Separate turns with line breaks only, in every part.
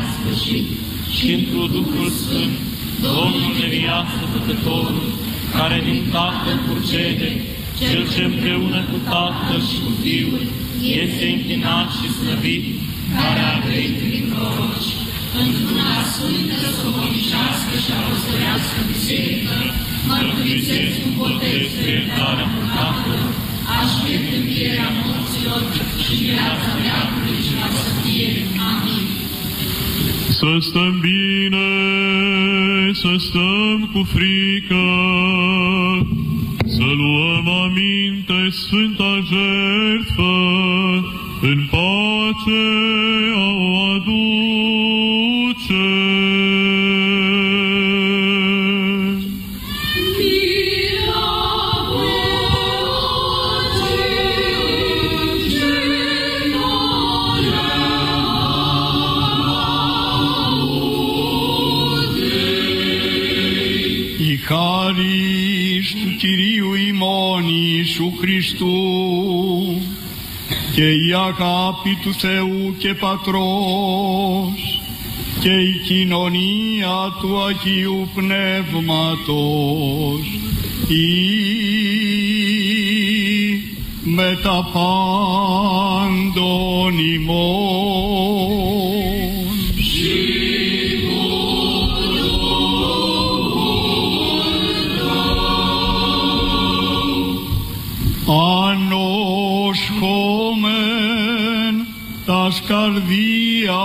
va avea sfârșit. Și într-o Duhul Sfânt, Domnul de viață Făcătorul, care din Tatăl procede, Cel ce împreună cu Tatăl și cu Fiul este închinat și slăvit, care a trăit prin proroci, într-una sfântă, socomicească și apostărească biserică, mărturisesc un botez de iertarea păcatelor, aștept învierea morților și viața veacului și la să fie. Amin.
Să stăm bine, să stăm cu frică, să luăm aminte Sfânta Jertfă, în pace a o
η αγάπη του Θεού και Πατρός και η κοινωνία του Αγίου Πνεύματος ή με τα πάντων ημών. καρδιά.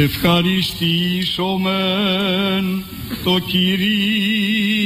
Ευχαριστήσω μεν το Κυρίο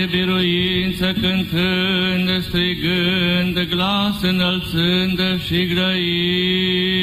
de biruință cântând, strigând, glas înălțând și grăind.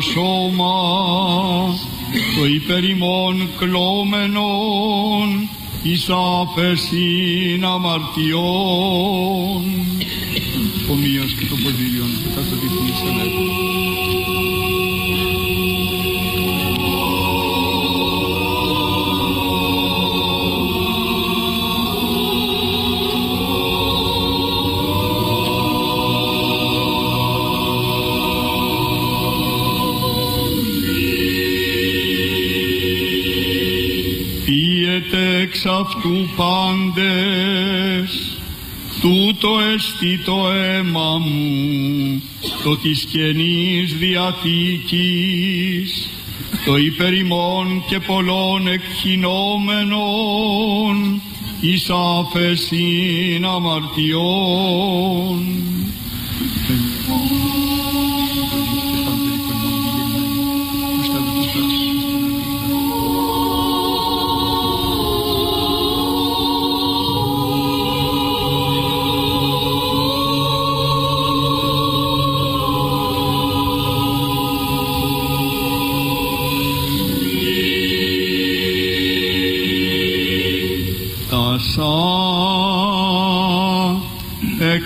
Το σώμα, το υπερημών κλώμενον, εις άφεσιν αμαρτιών. Αυτού πάντες, τούτο εστί το αίμα μου, το της Καινής Διαθήκης, το υπερημών και πολλών εκχυνόμενων, εις άφεσιν αμαρτιών.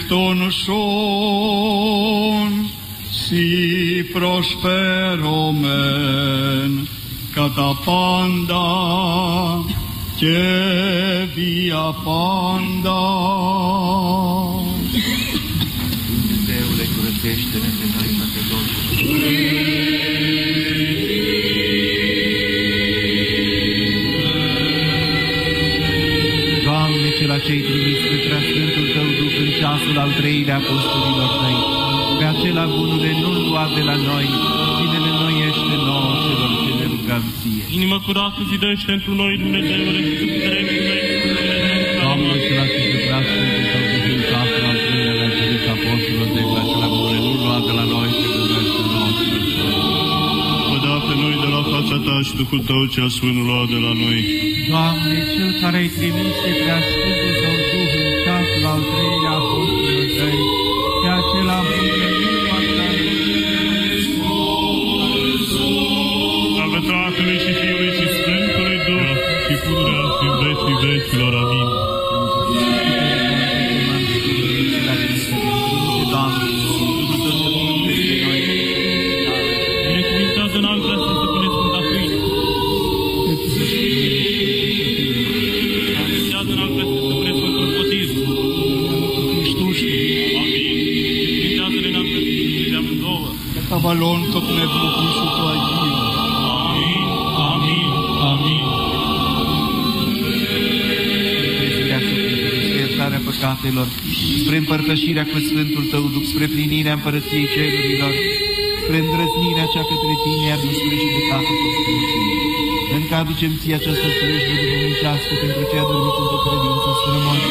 Των σών σοι προσφέρομεν κατά πάντα και δια πάντα.
Apostolilor Tăi, pe acela bunule nu-l lua de la noi, cine ne noiește nouă celor ce ne rugăm Ție.
Inima curată zidește într noi, Dumnezeule, și cu putere cu noi,
Doamne, cel ce pe preasfântul Tău Duh în ceasul al treilea le-a trimis apostolilor Tăi, pe acela bunule nu-l lua de la noi, ce rugăște nouă celor ce ne rugăm.
Pădea pe noi de la fața Ta și Duhul Tău cea Sfânt lua de la noi.
Doamne, Cel care ai trimis pe preasfântul Tău Duh în ceasul al treilea iertarea păcatelor, spre împărtășirea cu Sfântul Tău Duh, spre plinirea împărăției cerurilor, spre îndrăznirea cea către Tine, iar nu spre judecată păstrăciune. Încă aducem Ție această slujbă duhovnicească pentru cei adormiți într-o credință strămoși,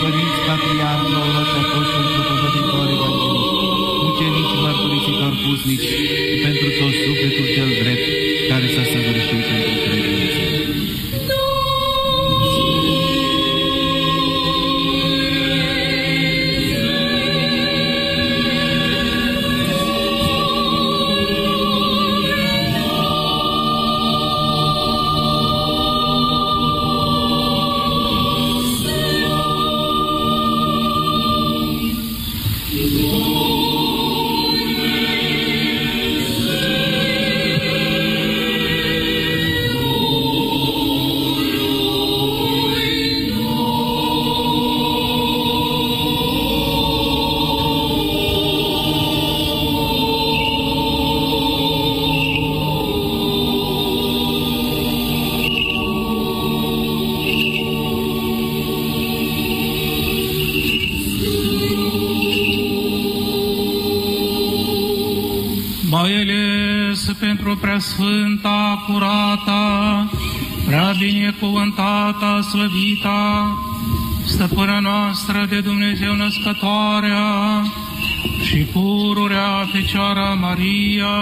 părinți, patriarhi, proroci, apostoli, propovăditori, evangeliști, mucenici, mărturisitori, pusnici, și pentru tot
slăvita, stăpâna noastră de Dumnezeu născătoarea și pururea Fecioara Maria.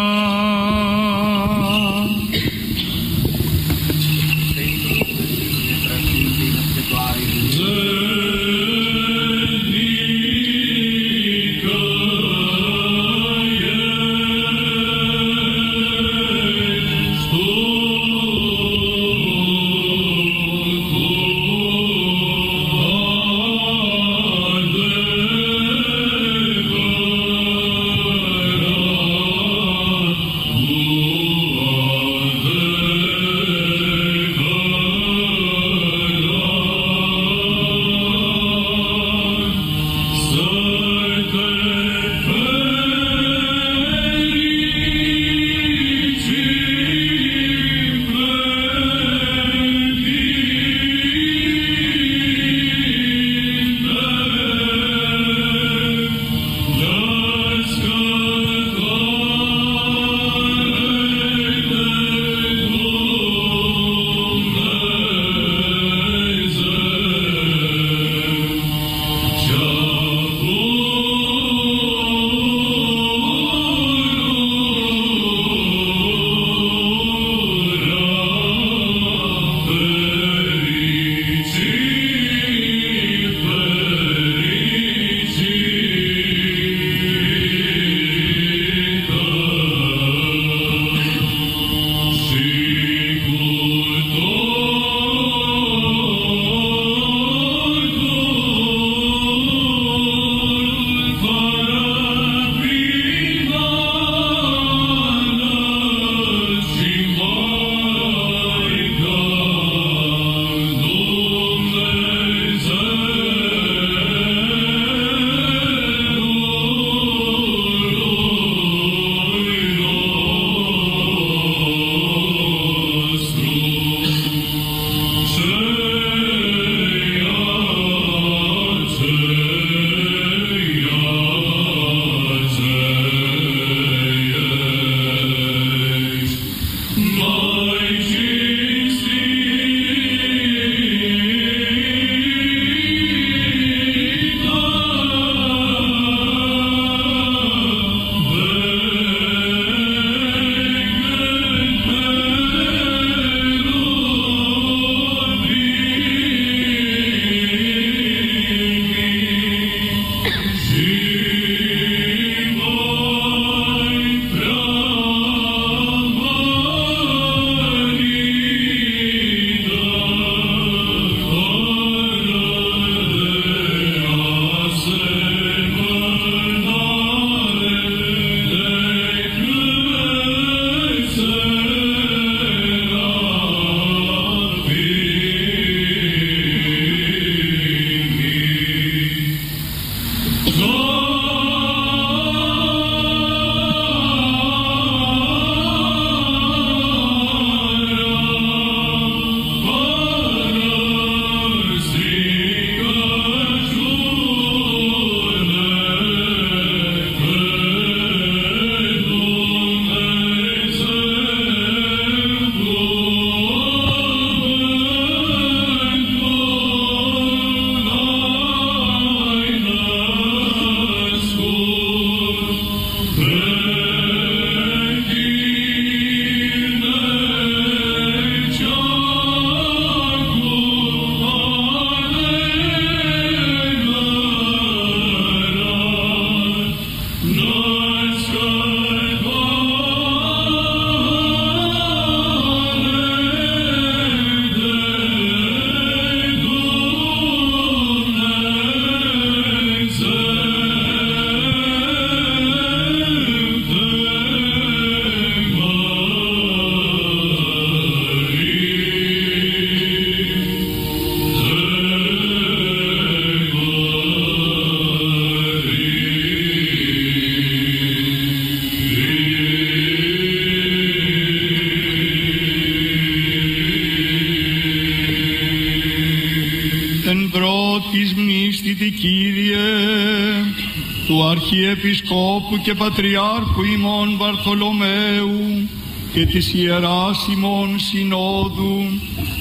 του Αρχιεπισκόπου και Πατριάρχου ημών Βαρθολομαίου, και της Ιεράς ημών Συνόδου,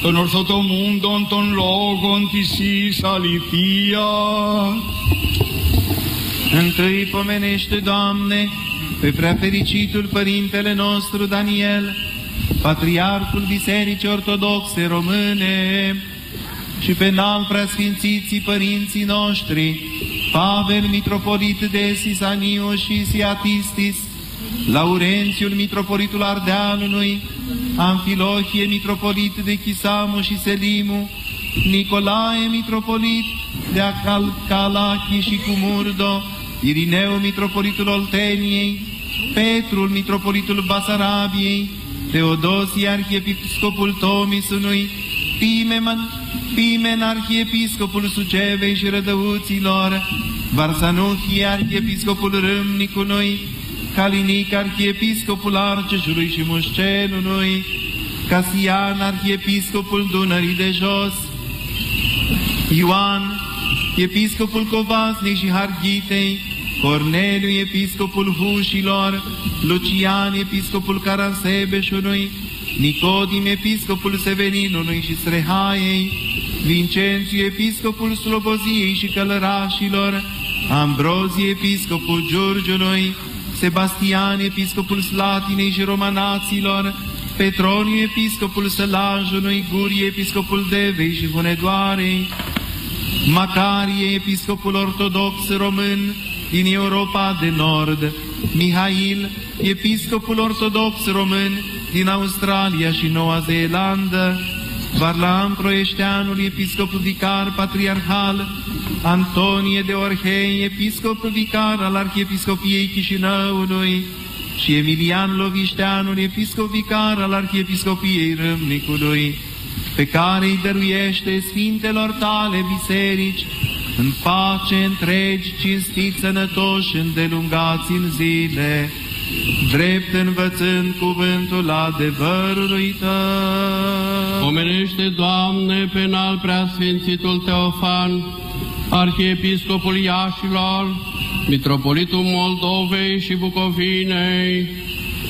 των ορθοτομούντων των λόγων της εις αληθείας.
Întâi pomenește, Doamne, pe preafericitul Părintele nostru Daniel, Patriarhul Bisericii Ortodoxe Române, și pe înalt preasfințiții părinții noștri, Pavel, mitropolit de Sisaniu și Siatistis, Laurențiul, mitropolitul Ardealului, Amfilohie, mitropolit de Chisamu și Selimu, Nicolae, mitropolit de Acal Calachi și Cumurdo, Irineu, mitropolitul Olteniei, Petrul, mitropolitul Basarabiei, Teodosie, arhiepiscopul Tomisului, Pimeman, Pimen, arhiepiscopul Sucevei și Rădăuților, Varsanuhie, arhiepiscopul Râmnicului, Calinic, arhiepiscopul Arceșului și Mușcelului, Casian, arhiepiscopul Dunării de Jos, Ioan, episcopul Covasnic și Harghitei, Corneliu, episcopul Hușilor, Lucian, episcopul Caransebeșului, Nicodim, episcopul Seveninului și Srehaiei, Vincențiu, episcopul Sloboziei și Călărașilor, Ambrozie, episcopul Giurgiului, Sebastian, episcopul Slatinei și Romanaților, Petroniu, episcopul Sălajului, Gurie, episcopul Devei și Hunedoarei, Macarie, episcopul ortodox român din Europa de Nord, Mihail, episcopul ortodox român din Australia și Noua Zeelandă, Varlam Proieșteanul, episcopul vicar patriarhal, Antonie de Orhei, episcop vicar al Arhiepiscopiei Chișinăului, și Emilian Lovișteanul, episcop vicar al Arhiepiscopiei Râmnicului, pe care îi dăruiește Sfintelor tale biserici, în pace întregi, cinstiți, sănătoși, îndelungați în zile, drept învățând cuvântul adevărului Tău.
Omenește, Doamne, penal preasfințitul Teofan, Arhiepiscopul Iașilor, Mitropolitul Moldovei și Bucovinei,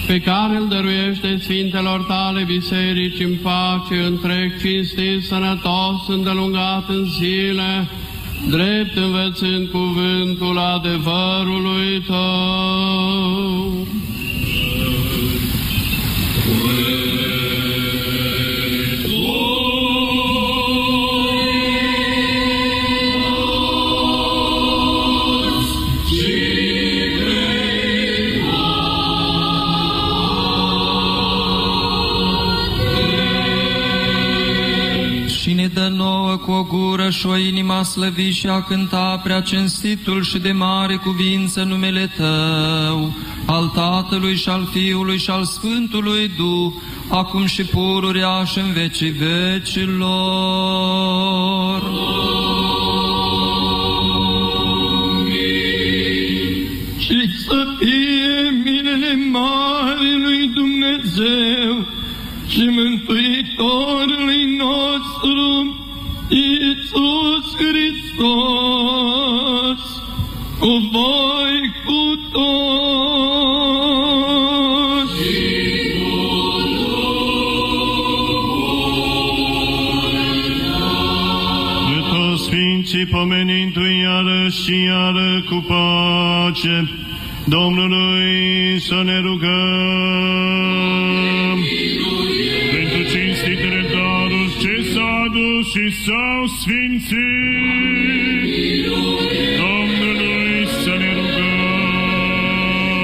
pe care îl dăruiește Sfintelor tale biserici în pace, întreg, cinstit, sănătos, îndelungat în zile, drept învățând cuvântul adevărului tău.
Nouă cu o gură și o inima slăvi și a cânta prea cinstitul și de mare cuvință numele Tău, al Tatălui și al Fiului și al Sfântului Duh, acum și pururea și în vecii vecilor.
și să fie minele mare lui Dumnezeu și Mântuitorului nostru, Iisus Hristos, cu voi cu toți.
De toți Sfinții pomenindu-i iară și iară cu pace, Domnului să ne rugăm. Și s-au sfințit, Domnului să ne rugăm.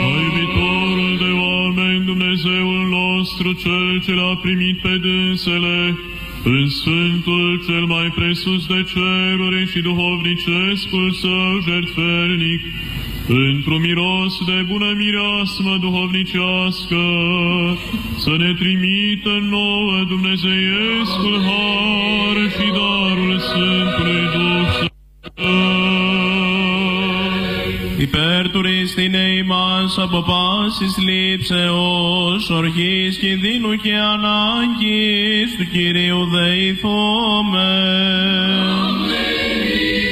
A iubitorul de oameni, Dumnezeul nostru, Cel ce l-a primit pe dânsele, în Sfântul cel mai presus de ceruri și duhovnicescul său jertfernic, într-un miros de bună mireasmă duhovnicească, să ne trimită nouă Dumnezeiescul har și darul Sfântului Duh Sfânt.
Υπέρ του ρίστηνε ημάς από πάσης λήψεως, ορχής κινδύνου και ανάγκης του Κυρίου δεηθώμε.
Apără,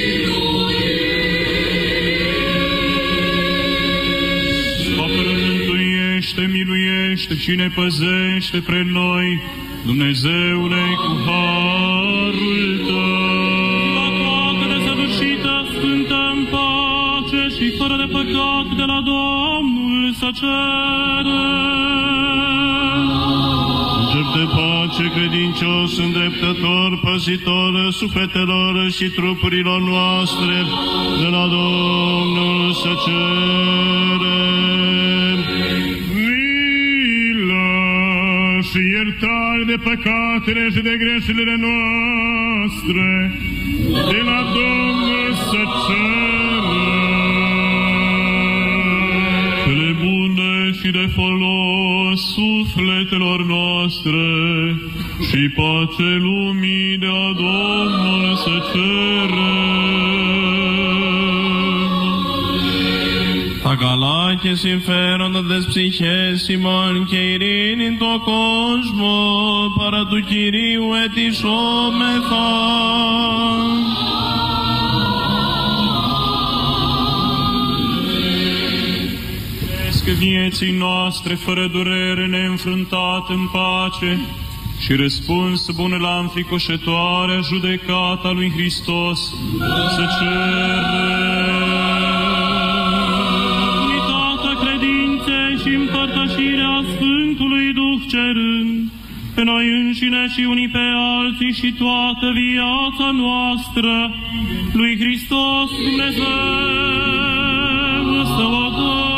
miluiește și și ne păzește pre noi, Dumnezeule, cu harul Tău.
La toată desăvârșită, sfântă în pace și fără de păcat de la Domnul să cerem.
Înger de pace, credincios, îndreptător, păzitor sufletelor și trupurilor noastre, de la Domnul să cerem. Iertare de păcatele și de greșelile noastre, de la Domnul să cerem. Cele bune și de folos sufletelor noastre și pace lumii de la Domnul să cerem.
Αγαλάκες συμφέροντα ψυχές ημών και ειρήνη το κόσμο παρά του Κυρίου ετισόμεθα.
Că vieții noastre fără durere neînfruntat în pace și răspuns bun la înfricoșătoarea judecata lui Hristos să cerem.
Și împărtășirea Sfântului Duh cerând, pe noi înșine și unii pe alții și toată viața noastră, lui Hristos Dumnezeu să o dăm.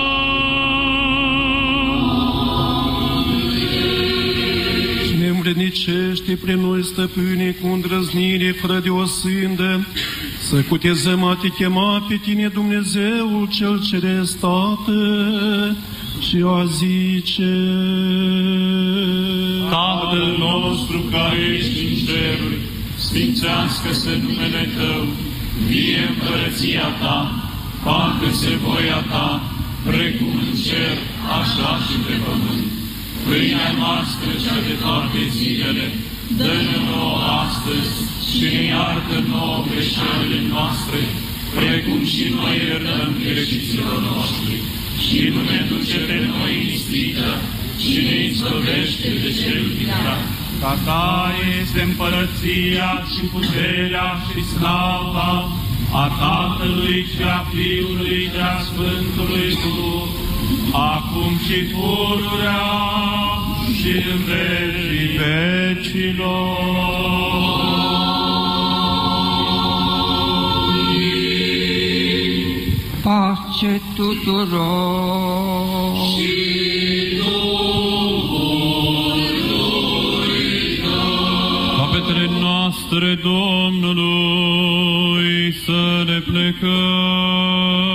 Și ne învrednicește pre noi, stăpâne, cu îndrăznire, fără de o sândă, să cutezăm a te chema pe tine, Dumnezeul cel ceresc, Tată, și a zice...
Tatăl nostru care ești în ceruri, sfințească-se numele Tău, vie împărăția Ta, facă-se voia Ta, precum în cer, așa și pe pământ. Pâinea noastră cea de toate zilele, dă-ne nouă astăzi și ne iartă nouă greșelile noastre, precum și noi iertăm greșiților noștri. Și nu ne duce pe noi în ispită, și ne izbăvește de cel vinovat.
Ca ta este împărăția și puterea și slava a Tatălui și a Fiului și a Sfântului Duh, acum și pururea și în vecii vecilor.
Pace tuturor!
Capetele noastre Domnului să ne plecăm.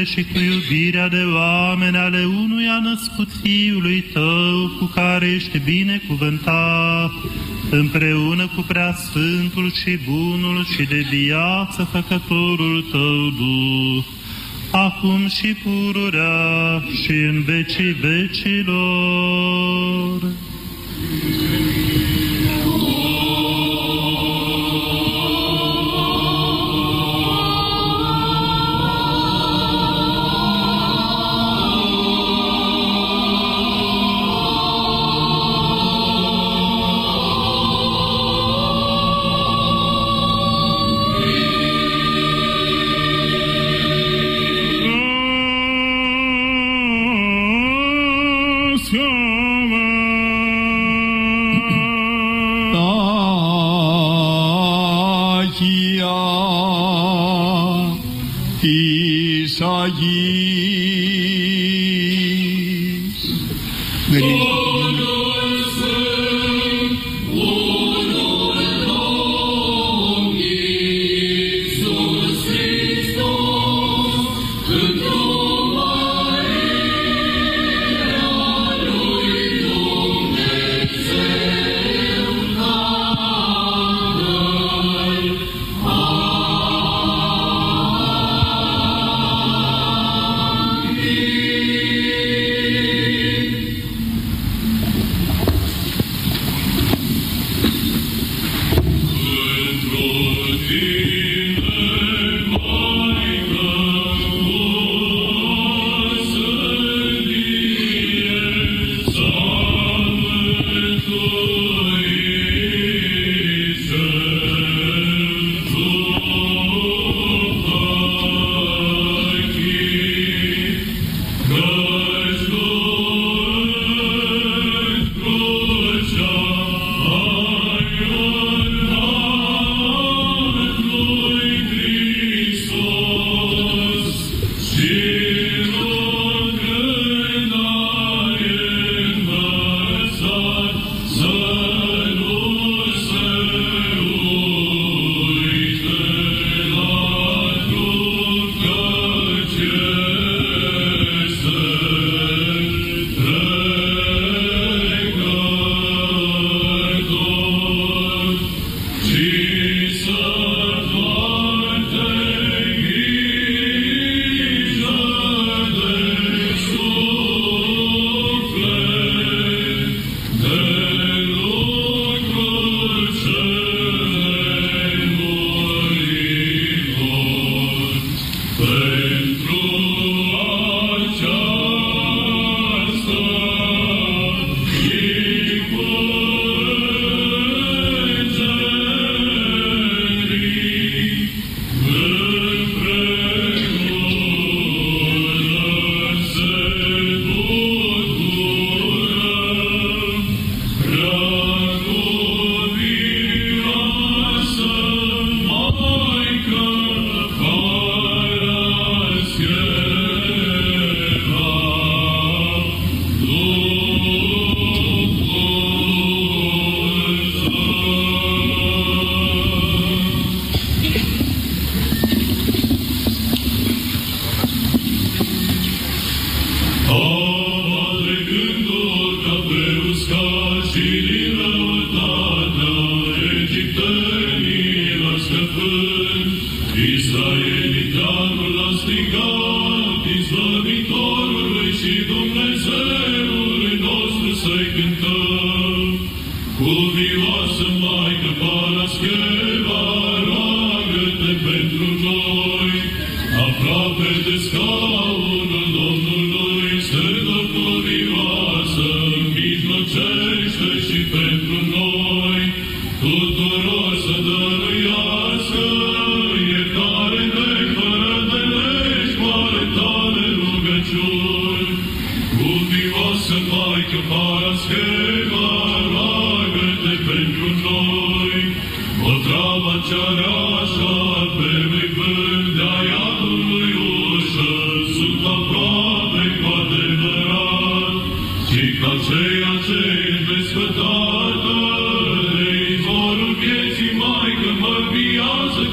milostivule și cu iubirea de oameni ale unuia născut Fiului Tău, cu care ești binecuvântat, împreună cu prea sfântul și bunul și de viață făcătorul Tău, Duh, acum și pururea și în vecii vecilor.
Amin. Aí.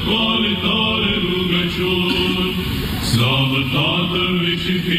Viață cu ale tale rugăciuni. Slavă Tatălui și Fiului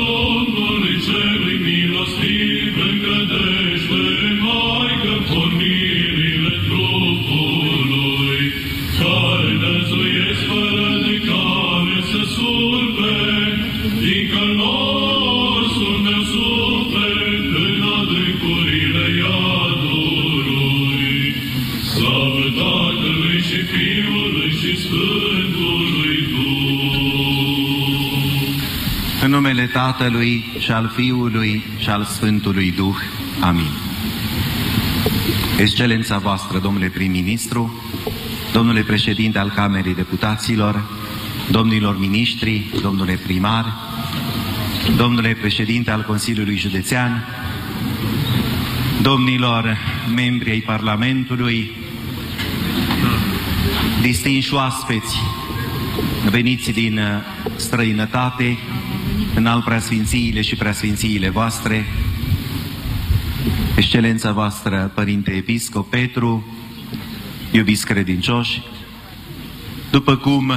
Lord. Tatălui și al Fiului și al Sfântului Duh. Amin. Excelența voastră, domnule prim-ministru, domnule președinte al Camerei Deputaților,
domnilor miniștri, domnule primar, domnule președinte al Consiliului Județean, domnilor membri ai Parlamentului, distinși oaspeți veniți din străinătate, în al preasfințiile și preasfințiile voastre, Excelența voastră, Părinte Episcop Petru, iubiți credincioși, după cum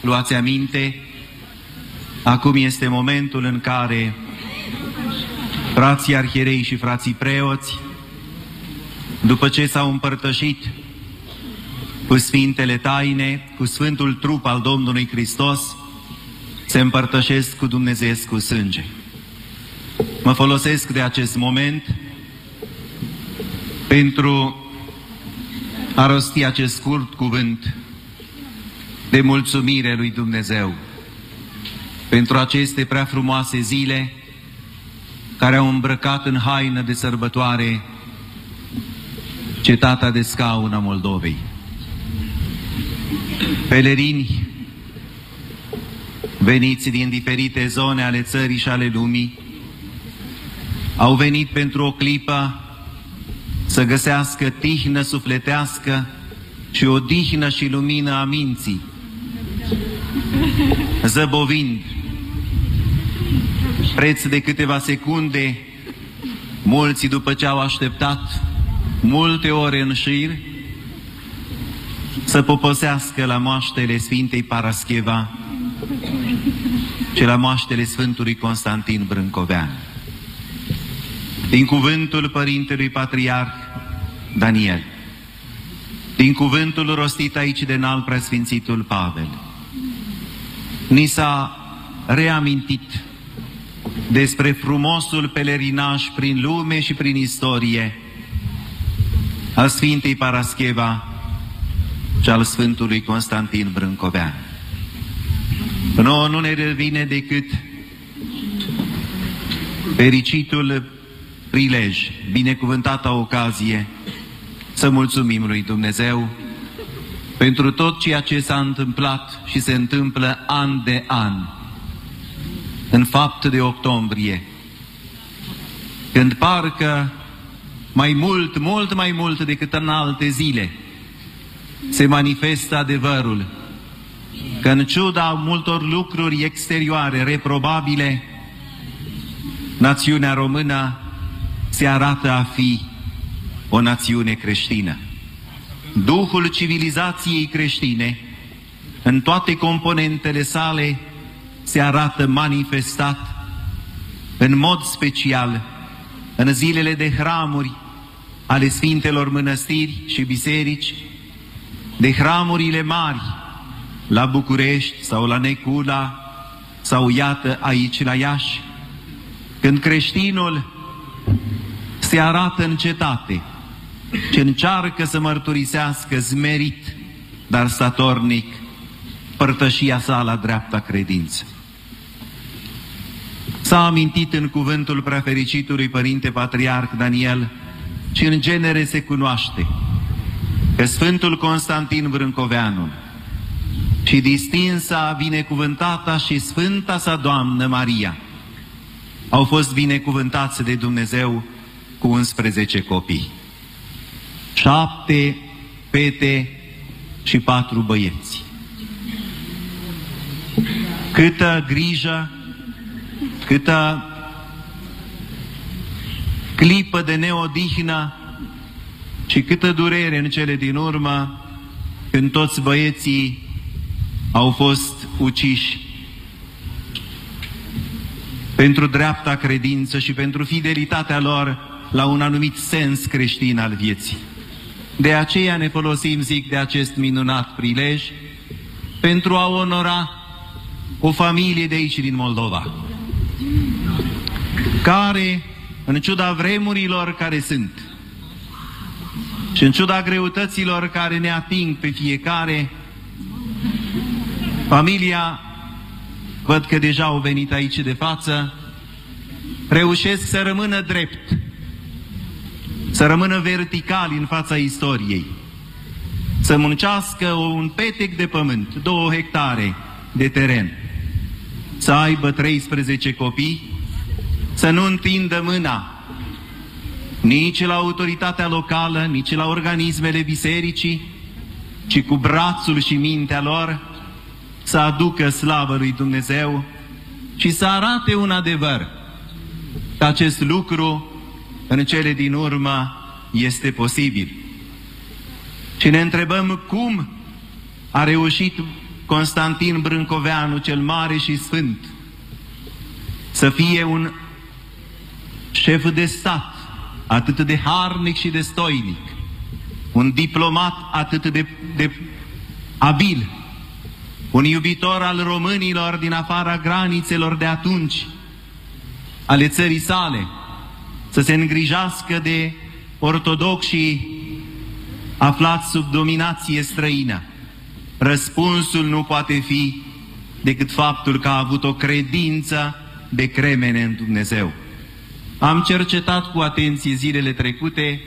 luați aminte, acum este momentul în care frații arhierei și frații preoți, după ce s-au împărtășit cu Sfintele Taine, cu Sfântul Trup al Domnului Hristos, se împărtășesc cu Dumnezeu cu sânge. Mă folosesc de acest moment pentru a rosti acest scurt cuvânt de mulțumire lui Dumnezeu pentru aceste prea frumoase zile care au îmbrăcat în haină de sărbătoare cetatea de scaun a Moldovei. Pelerini veniți din diferite zone ale țării și ale lumii, au venit pentru o clipă să găsească tihnă sufletească și o dihnă și lumină a minții, zăbovind. Preț de câteva secunde, mulți după ce au așteptat multe ore în șir, să poposească la moaștele Sfintei Parascheva și la moaștele Sfântului Constantin Brâncovean. Din cuvântul Părintelui Patriarh Daniel, din cuvântul rostit aici de înalt preasfințitul Pavel, ni s-a reamintit despre frumosul pelerinaj prin lume și prin istorie al Sfintei Parascheva și al Sfântului Constantin Brâncovean. Nouă nu ne revine decât fericitul prilej, binecuvântata ocazie, să mulțumim lui Dumnezeu pentru tot ceea ce s-a întâmplat și se întâmplă an de an, în fapt de octombrie, când parcă mai mult, mult mai mult decât în alte zile, se manifestă adevărul că în ciuda multor lucruri exterioare reprobabile, națiunea română se arată a fi o națiune creștină. Duhul civilizației creștine, în toate componentele sale, se arată manifestat în mod special în zilele de hramuri ale Sfintelor Mănăstiri și Biserici, de hramurile mari la București sau la Necula sau iată aici la Iași, când creștinul se arată în cetate, ce încearcă să mărturisească zmerit, dar statornic, părtășia sa la dreapta credință. S-a amintit în cuvântul prefericitului Părinte Patriarh Daniel și în genere se cunoaște că Sfântul Constantin Vrâncoveanu și distinsa, binecuvântata și sfânta sa Doamnă Maria au fost binecuvântați de Dumnezeu cu 11 copii. Șapte fete și patru băieți. Câtă grijă, câtă clipă de neodihnă și câtă durere în cele din urmă când toți băieții au fost uciși pentru dreapta credință și pentru fidelitatea lor la un anumit sens creștin al vieții. De aceea ne folosim, zic, de acest minunat prilej pentru a onora o familie de aici din Moldova, care, în ciuda vremurilor care sunt și în ciuda greutăților care ne ating pe fiecare, Familia, văd că deja au venit aici de față, reușesc să rămână drept, să rămână vertical în fața istoriei, să muncească un petec de pământ, două hectare, de teren. Să aibă 13 copii, să nu întindă mâna nici la autoritatea locală, nici la organismele bisericii, ci cu brațul și mintea lor să aducă slavă lui Dumnezeu și să arate un adevăr, că acest lucru în cele din urmă este posibil. Și ne întrebăm cum a reușit Constantin Brâncoveanu, cel mare și sfânt, să fie un șef de stat atât de harnic și de stoinic, un diplomat atât de, de abil, un iubitor al românilor din afara granițelor de atunci, ale țării sale, să se îngrijească de ortodoxii aflați sub dominație străină. Răspunsul nu poate fi decât faptul că a avut o credință de cremene în Dumnezeu. Am cercetat cu atenție zilele trecute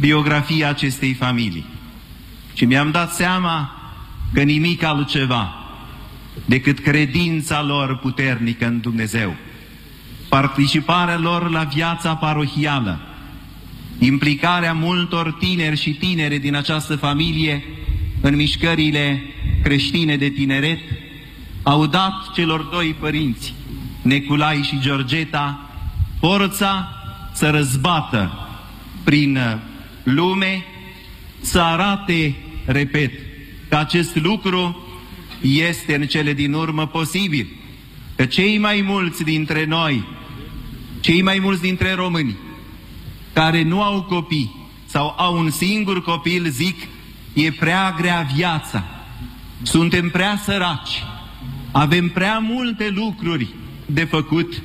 biografia acestei familii și mi-am dat seama că nimic altceva decât credința lor puternică în Dumnezeu, participarea lor la viața parohială, implicarea multor tineri și tinere din această familie în mișcările creștine de tineret, au dat celor doi părinți, Neculai și Georgeta, forța să răzbată prin lume, să arate, repet, că acest lucru este în cele din urmă posibil. Că cei mai mulți dintre noi, cei mai mulți dintre români, care nu au copii sau au un singur copil, zic, e prea grea viața, suntem prea săraci, avem prea multe lucruri de făcut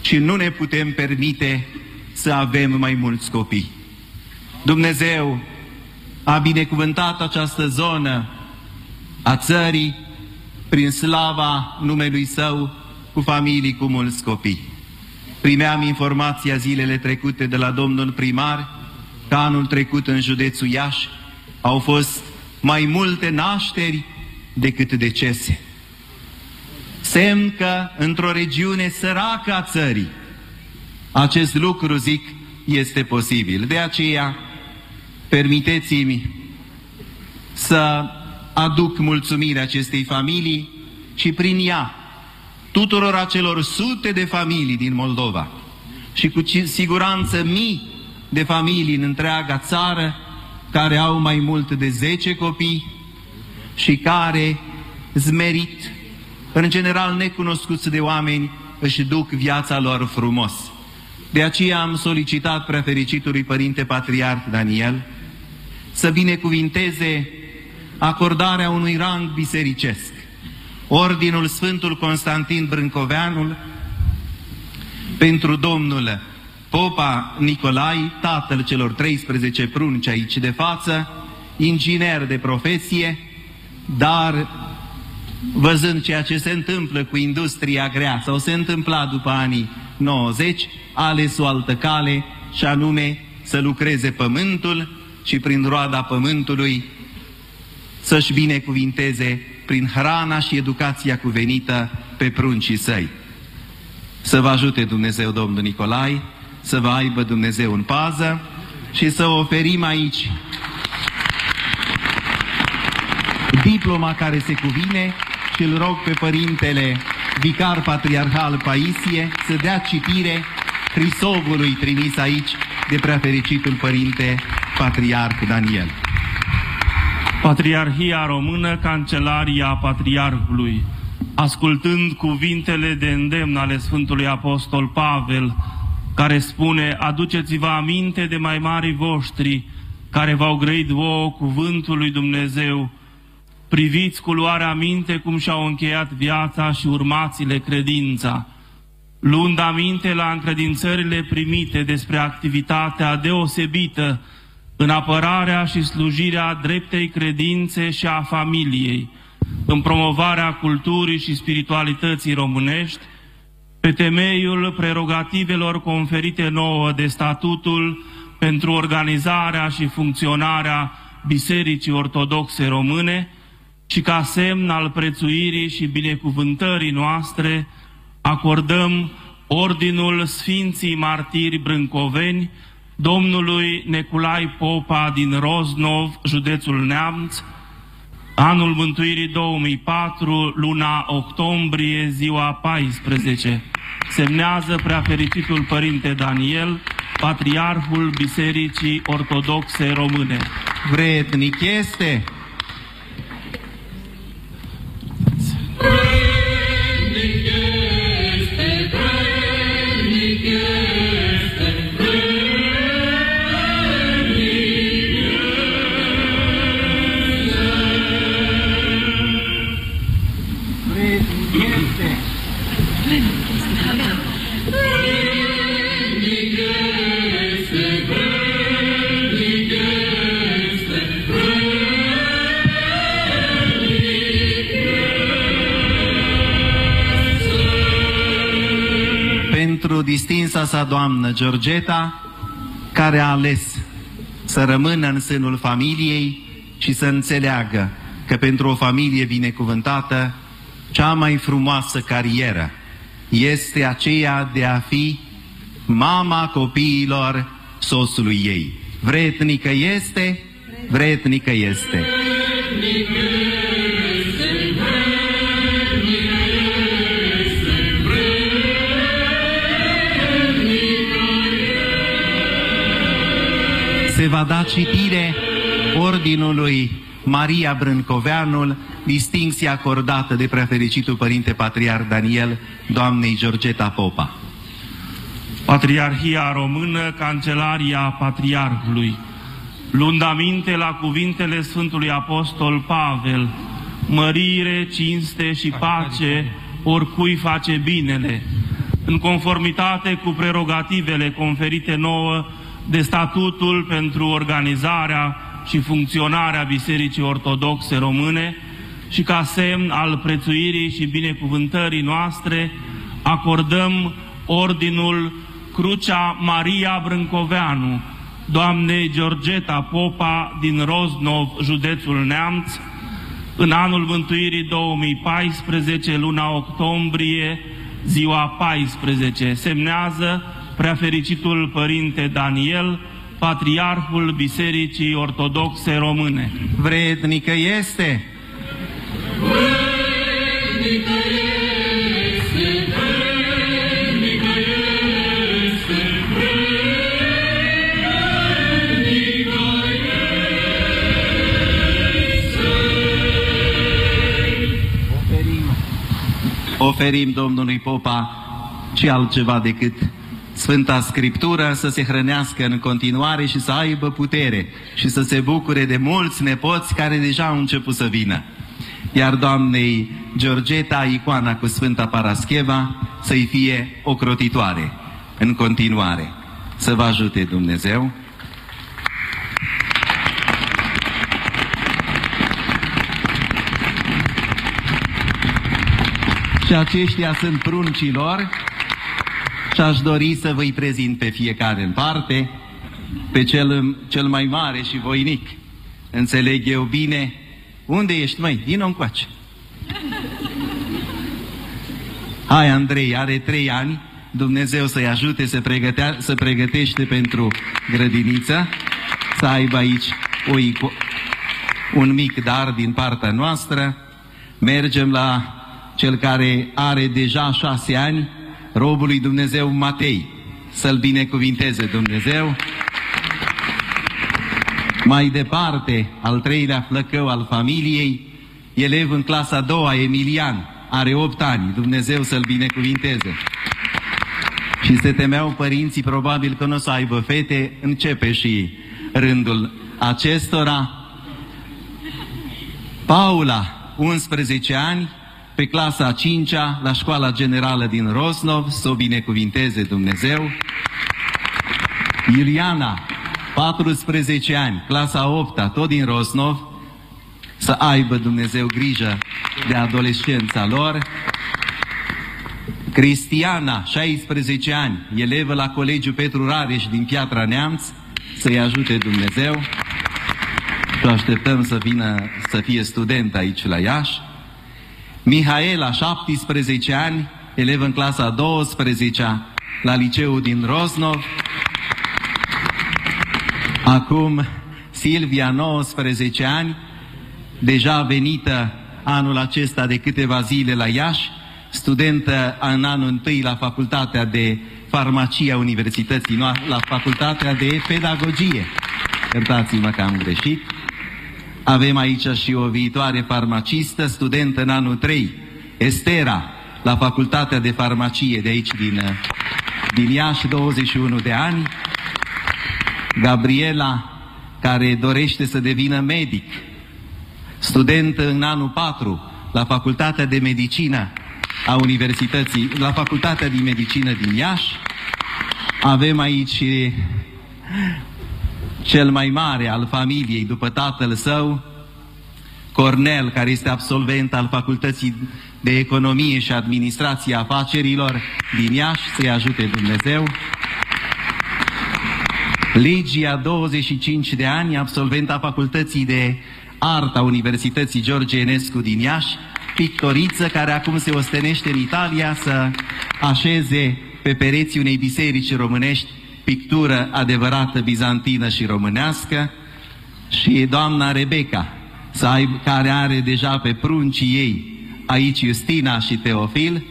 și nu ne putem permite să avem mai mulți copii. Dumnezeu a binecuvântat această zonă a țării prin slava numelui Său cu familii cu mulți copii. Primeam informația zilele trecute de la domnul primar că anul trecut în județul Iași au fost mai multe nașteri decât decese semn că într-o regiune săracă a țării acest lucru, zic, este posibil. De aceea, permiteți-mi să aduc mulțumirea acestei familii și prin ea tuturor acelor sute de familii din Moldova și cu siguranță mii de familii în întreaga țară care au mai mult de 10 copii și care zmerit în general necunoscuți de oameni, își duc viața lor frumos. De aceea am solicitat prefericitului Părinte Patriarh Daniel să binecuvinteze acordarea unui rang bisericesc. Ordinul Sfântul Constantin Brâncoveanul pentru Domnul Popa Nicolai, tatăl celor 13 prunci aici de față, inginer de profesie, dar văzând ceea ce se întâmplă cu industria grea sau se întâmpla după anii 90, a ales o altă cale și anume să lucreze pământul și prin roada pământului să-și binecuvinteze prin hrana și educația cuvenită pe pruncii săi. Să vă ajute Dumnezeu Domnul Nicolai, să vă aibă Dumnezeu în pază și să oferim aici diploma care se cuvine și îl rog pe Părintele Vicar Patriarhal Paisie să dea citire Hrisovului trimis aici de preafericitul Părinte Patriarh Daniel.
Patriarhia Română, Cancelaria Patriarhului, ascultând cuvintele de îndemn ale Sfântului Apostol Pavel, care spune, aduceți-vă aminte de mai mari voștri, care v-au grăit vouă cuvântul lui Dumnezeu, priviți cu luarea minte cum și-au încheiat viața și urmați-le credința, luând aminte la încredințările primite despre activitatea deosebită în apărarea și slujirea dreptei credințe și a familiei, în promovarea culturii și spiritualității românești, pe temeiul prerogativelor conferite nouă de statutul pentru organizarea și funcționarea Bisericii Ortodoxe Române, și ca semn al prețuirii și binecuvântării noastre acordăm Ordinul Sfinții Martiri Brâncoveni domnului Neculai Popa din Roznov, județul Neamț, anul mântuirii 2004, luna octombrie, ziua 14. Semnează preafericitul Părinte Daniel, Patriarhul Bisericii Ortodoxe Române.
Vrednic este pentru distinsa sa doamnă Georgeta, care a ales să rămână în sânul familiei și să înțeleagă că pentru o familie binecuvântată, cea mai frumoasă carieră este aceea de a fi mama copiilor sosului ei. Vretnică este, vretnică este. Se va da citire Ordinului Maria Brâncoveanul, distinția acordată de prefericitul Părinte Patriar Daniel, doamnei Georgeta Popa.
Patriarhia Română, Cancelaria Patriarhului, luând aminte la cuvintele Sfântului Apostol Pavel, mărire, cinste și pace oricui face binele, în conformitate cu prerogativele conferite nouă de statutul pentru organizarea și funcționarea Bisericii Ortodoxe Române și ca semn al prețuirii și binecuvântării noastre, acordăm Ordinul Crucea Maria Brâncoveanu, doamnei Georgeta Popa din Roznov, județul Neamț, în anul mântuirii 2014, luna octombrie, ziua 14. Semnează preafericitul Părinte Daniel, Patriarhul Bisericii Ortodoxe Române.
Vrednică este!
Vrednică este, vrednică este, vrednică
Oferim, oferim Domnului Popa ce altceva decât Sfânta Scriptură să se hrănească în continuare și să aibă putere și să se bucure de mulți nepoți care deja au început să vină. Iar doamnei Georgeta, icoana cu Sfânta Parascheva, să-i fie ocrotitoare în continuare. Să vă ajute Dumnezeu. Și aceștia sunt pruncilor și aș dori să vă-i prezint pe fiecare în parte, pe cel, cel mai mare și voinic. Înțeleg eu bine. Unde ești, măi? Vino încoace. Hai, Andrei, are trei ani. Dumnezeu să-i ajute să, pregătea, să pregătește pentru grădiniță, să aibă aici o, un mic dar din partea noastră. Mergem la cel care are deja șase ani, robul lui Dumnezeu Matei. Să-l binecuvinteze Dumnezeu. Mai departe, al treilea flăcău al familiei, elev în clasa a doua, Emilian, are 8 ani, Dumnezeu să-l binecuvinteze. Și se temeau părinții probabil că nu o să aibă fete, începe și rândul acestora. Paula, 11 ani, pe clasa a 5-a, la școala generală din Rosnov, să o binecuvinteze Dumnezeu. Iliana, 14 ani, clasa a 8 tot din Rosnov, să aibă Dumnezeu grijă de adolescența lor. Cristiana, 16 ani, elevă la Colegiul Petru Rareș din Piatra Neamț, să-i ajute Dumnezeu. și o așteptăm să vină să fie student aici la Iași. Mihaela, 17 ani, elev în clasa 12 la liceul din Roznov. Acum Silvia, 19 ani, deja venită anul acesta de câteva zile la Iași, studentă în anul întâi la Facultatea de Farmacie a Universității noastre, la Facultatea de Pedagogie. Iertați-mă că am greșit. Avem aici și o viitoare farmacistă, studentă în anul 3, Estera, la Facultatea de Farmacie de aici din, din Iași, 21 de ani. Gabriela, care dorește să devină medic, student în anul 4 la Facultatea de Medicină a Universității, la Facultatea de Medicină din Iași. Avem aici cel mai mare al familiei după tatăl său, Cornel, care este absolvent al Facultății de Economie și Administrație Afacerilor din Iași, să-i ajute Dumnezeu. Ligia, 25 de ani, absolvent a Facultății de Arta Universității George Enescu din Iași, pictoriță care acum se ostenește în Italia să așeze pe pereții unei biserici românești pictură adevărată bizantină și românească și doamna Rebecca, să aibă, care are deja pe pruncii ei aici Justina și Teofil,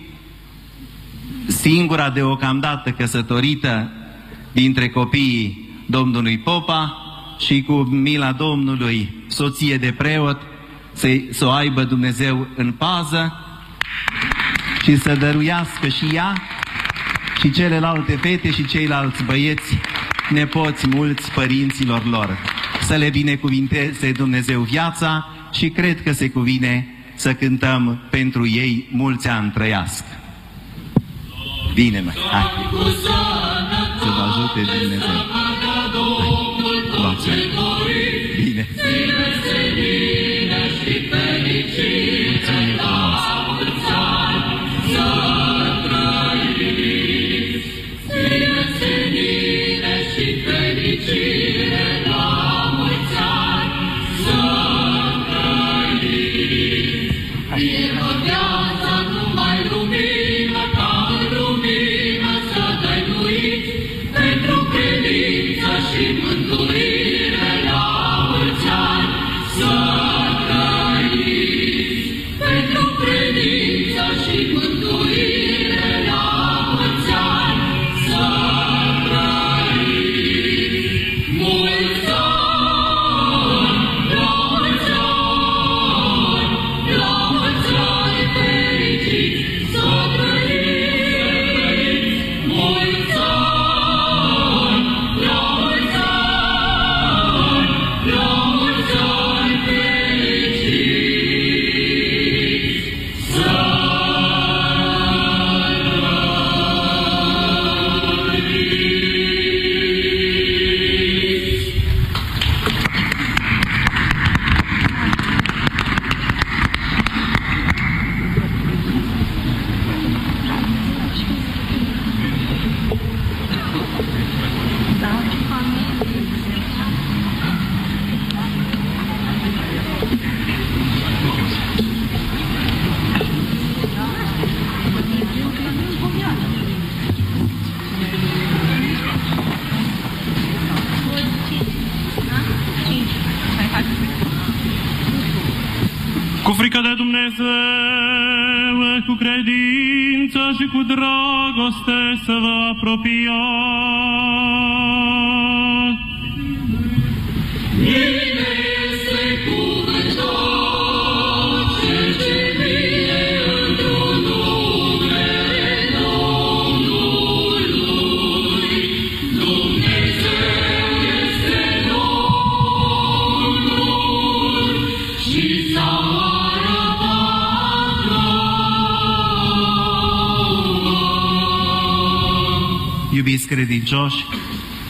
singura deocamdată căsătorită dintre copiii domnului Popa și cu mila Domnului soție de preot, să, să o aibă Dumnezeu în pază și să dăruiască și ea și celelalte fete și ceilalți băieți, nepoți mulți părinților lor. Să le binecuvinteze Dumnezeu viața și cred că se cuvine să cântăm pentru ei mulți ani trăiască. Bine, mă, hai. Să vă ajute Dumnezeu. Hai. Bine.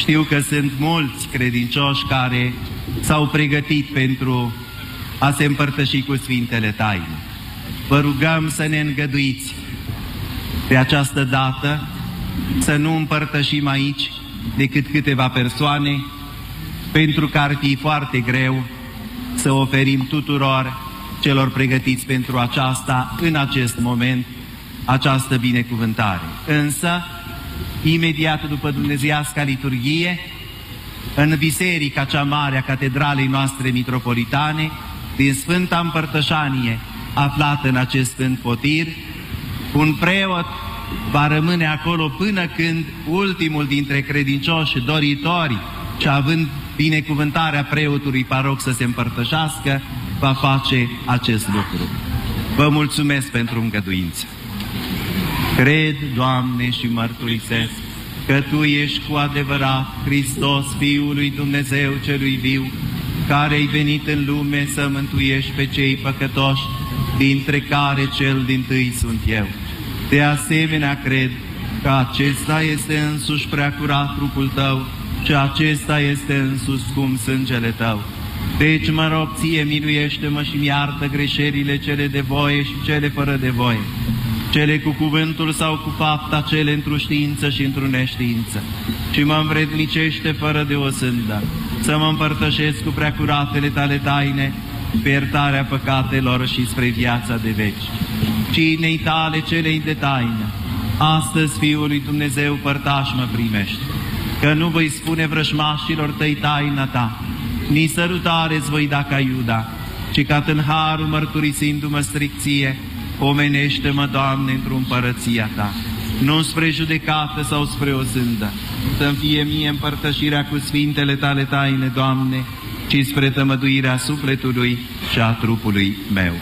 Știu că sunt mulți credincioși care s-au pregătit pentru a se împărtăși cu Sfintele Taine. Vă rugăm să ne îngăduiți pe această dată să nu împărtășim aici decât câteva persoane, pentru că ar fi foarte greu să oferim tuturor celor pregătiți pentru aceasta, în acest moment, această binecuvântare. Însă, imediat după Dumnezeiasca liturghie, în biserica cea mare a catedralei noastre mitropolitane, din Sfânta Împărtășanie, aflată în acest Sfânt Potir, un preot va rămâne acolo până când ultimul dintre credincioși doritori și având binecuvântarea preotului paroc să se împărtășească, va face acest lucru. Vă mulțumesc pentru îngăduință. Cred, Doamne, și mărturisesc că Tu ești cu adevărat Hristos, Fiul lui Dumnezeu celui viu, care ai venit în lume să mântuiești pe cei păcătoși, dintre care cel din tâi sunt eu. De asemenea, cred că acesta este însuși preacurat trupul Tău și acesta este însuși cum sângele Tău. Deci mă rog, ție, miluiește-mă și mi-artă greșelile cele de voie și cele fără de voie, cele cu cuvântul sau cu fapta, cele într-o știință și într-o neștiință. Și mă învrednicește fără de o sândă, să mă împărtășesc cu preacuratele tale taine, pe iertarea păcatelor și spre viața de veci. Cinei tale celei de taină, astăzi Fiul lui Dumnezeu părtaș mă primește, că nu voi spune vrășmașilor tăi taina ta, ni sărutare îți voi da ca Iuda, ci ca în harul mărturisindu-mă stricție, omenește-mă, Doamne, într-o împărăția Ta, nu spre judecată sau spre o zândă, să-mi fie mie împărtășirea cu Sfintele Tale taine, Doamne, ci spre tămăduirea sufletului și a trupului meu.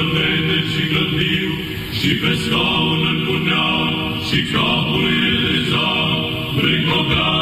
pătene și grădiu, și pe scaun îl puneau, și capul el
deja, prin copea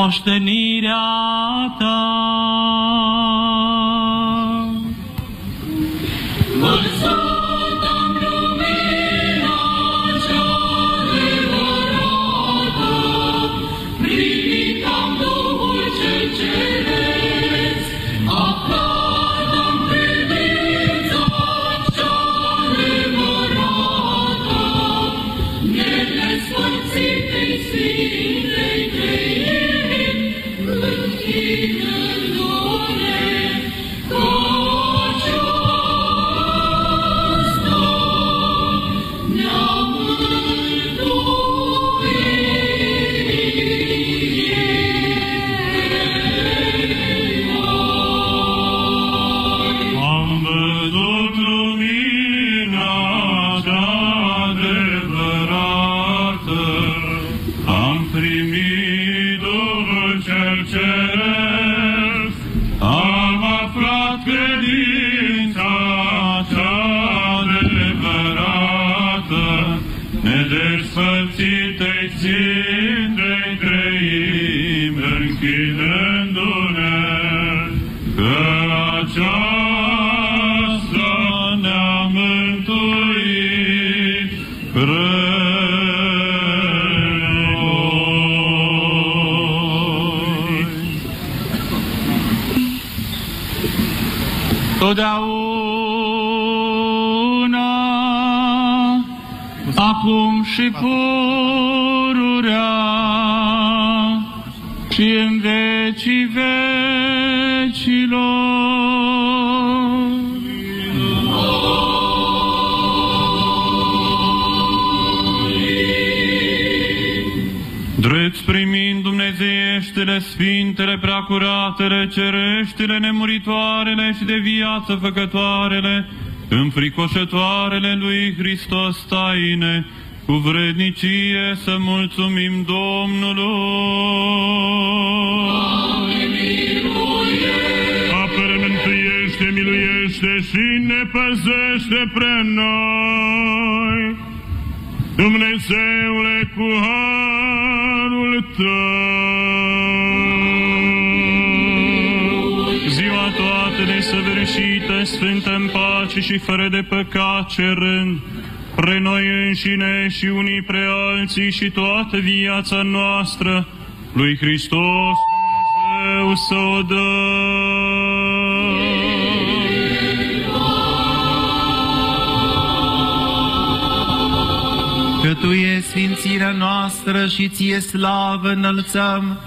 moștenirea Ta. Totdeauna,
Sfintele, Preacuratele, Cereștile, Nemuritoarele și de viață făcătoarele, înfricoșătoarele lui Hristos taine, cu vrednicie să mulțumim Domnului.
Apără, mântuiește, miluiește și ne păzește pre noi. Dumnezeule, cu harul Tău.
În pace și fără de păcat cerând, pre noi înșine și unii pre alții și toată viața noastră, lui Hristos Dumnezeu să o
Că Tu e sfințirea noastră și Ție slavă înălțăm,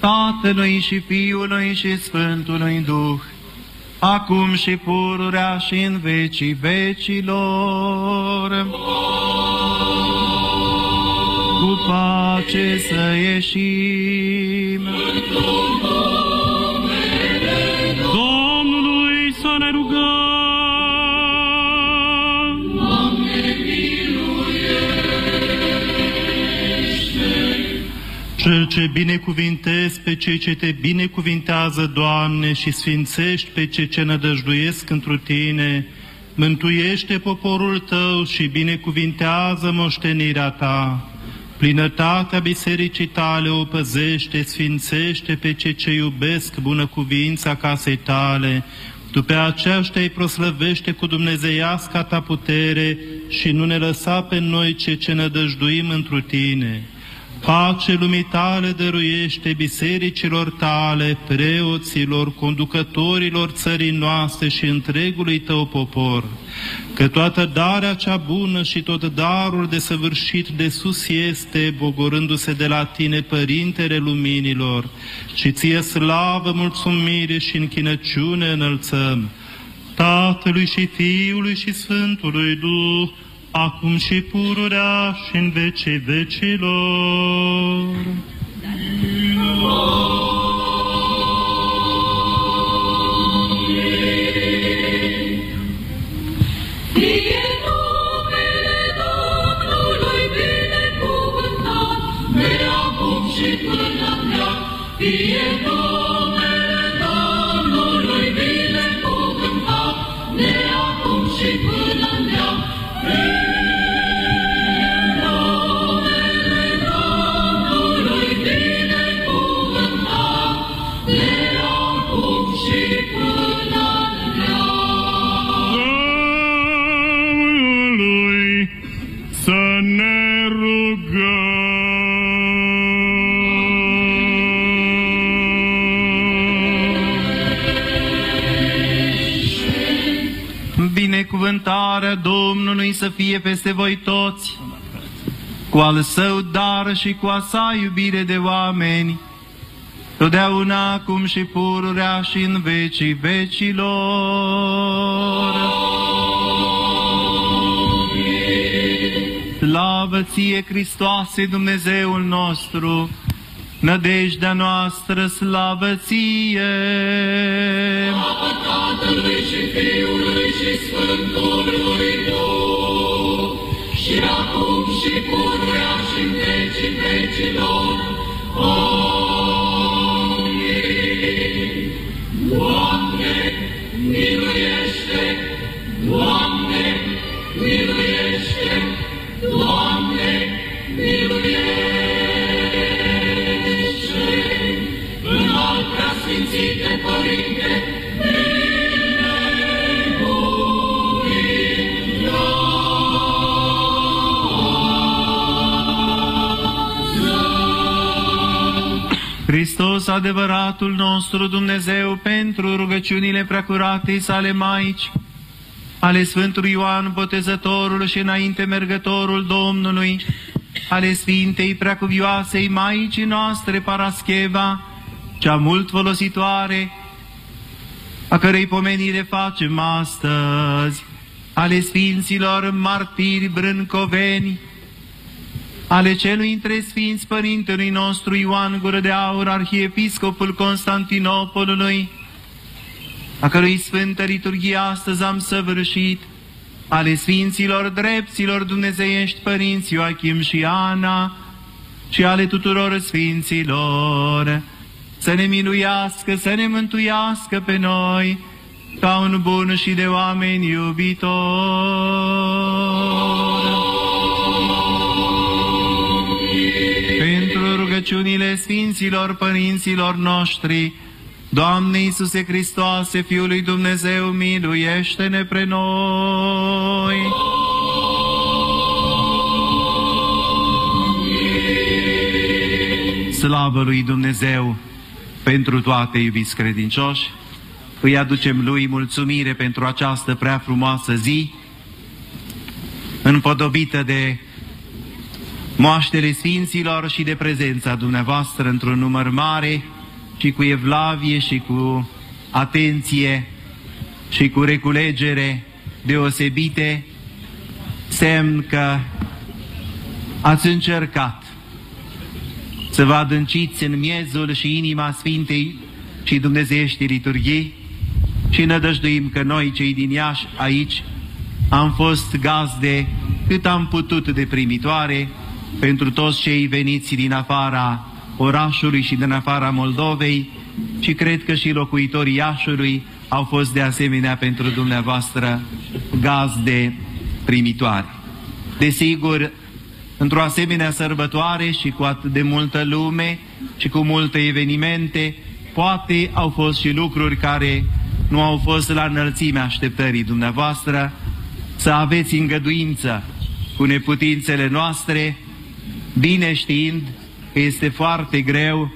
Tatălui și Fiului și Sfântului Duh, acum și pururea și în vecii vecilor. Cu pace să ieșim.
Cel ce binecuvintezi pe cei ce te binecuvintează, Doamne, și sfințești pe cei ce nădăjduiesc întru Tine, mântuiește poporul Tău și binecuvintează moștenirea Ta. Plinătatea bisericii Tale o păzește, sfințește pe cei ce iubesc bună cuvința casei Tale, tu pe aceștia îi proslăvește cu dumnezeiasca ta putere și nu ne lăsa pe noi ce ce nădăjduim întru tine. Pace lumii tale dăruiește bisericilor tale, preoților, conducătorilor țării noastre și întregului tău popor, că toată darea cea bună și tot darul de săvârșit de sus este, bogorându-se de la tine, Părintele Luminilor, și ție slavă, mulțumire și închinăciune înălțăm, Tatălui și Fiului și Sfântului Duh, acum și pururea și în vecii vecilor.
Fie numele Domnului binecuvântat,
Binecuvântarea Domnului să fie peste voi toți, cu al său dar și cu a sa iubire de oameni, totdeauna acum și pururea și în vecii vecilor. Slavă ție, Hristoase, Dumnezeul nostru, nădejdea noastră, slavă ție!
Tatălui și Fiului și Sfântului Duh, și acum și pururea și în vecii vecilor. Amin. Doamne, miluiește! Doamne, miluiește! Doamne, miluiește!
Hristos, adevăratul nostru Dumnezeu, pentru rugăciunile preacuratei sale Maici, ale Sfântului Ioan Botezătorul și înainte mergătorul Domnului, ale Sfintei Preacuvioasei Maicii noastre Parascheva, cea mult folositoare, a cărei pomenire facem astăzi, ale Sfinților Martiri Brâncoveni, ale celui între Sfinți Părintelui nostru Ioan Gură de Aur, Arhiepiscopul Constantinopolului, a cărui Sfântă Liturghie astăzi am săvârșit, ale Sfinților Drepților Dumnezeiești Părinți Ioachim și Ana, și ale tuturor Sfinților, să ne miluiască, să ne mântuiască pe noi, ca un bun și de oameni iubitor. Pentru rugăciunile Sfinților Părinților noștri, Doamne Iisuse Hristoase, Fiul lui Dumnezeu, miluiește-ne pre noi! Slavă lui Dumnezeu pentru toate, iubiți credincioși! Îi aducem lui mulțumire pentru această prea frumoasă zi, împodobită de moaștele Sfinților și de prezența dumneavoastră într-un număr mare și cu evlavie și cu atenție și cu reculegere deosebite, semn că ați încercat să vă adânciți în miezul și inima Sfintei și Dumnezeiești liturghii și nădăjduim că noi, cei din Iași, aici, am fost gazde cât am putut de primitoare pentru toți cei veniți din afara orașului și din afara Moldovei și cred că și locuitorii Iașului au fost de asemenea pentru dumneavoastră gazde primitoare. Desigur, într-o asemenea sărbătoare și cu atât de multă lume și cu multe evenimente, poate au fost și lucruri care nu au fost la înălțimea așteptării dumneavoastră, să aveți îngăduință cu neputințele noastre, bine știind că este foarte greu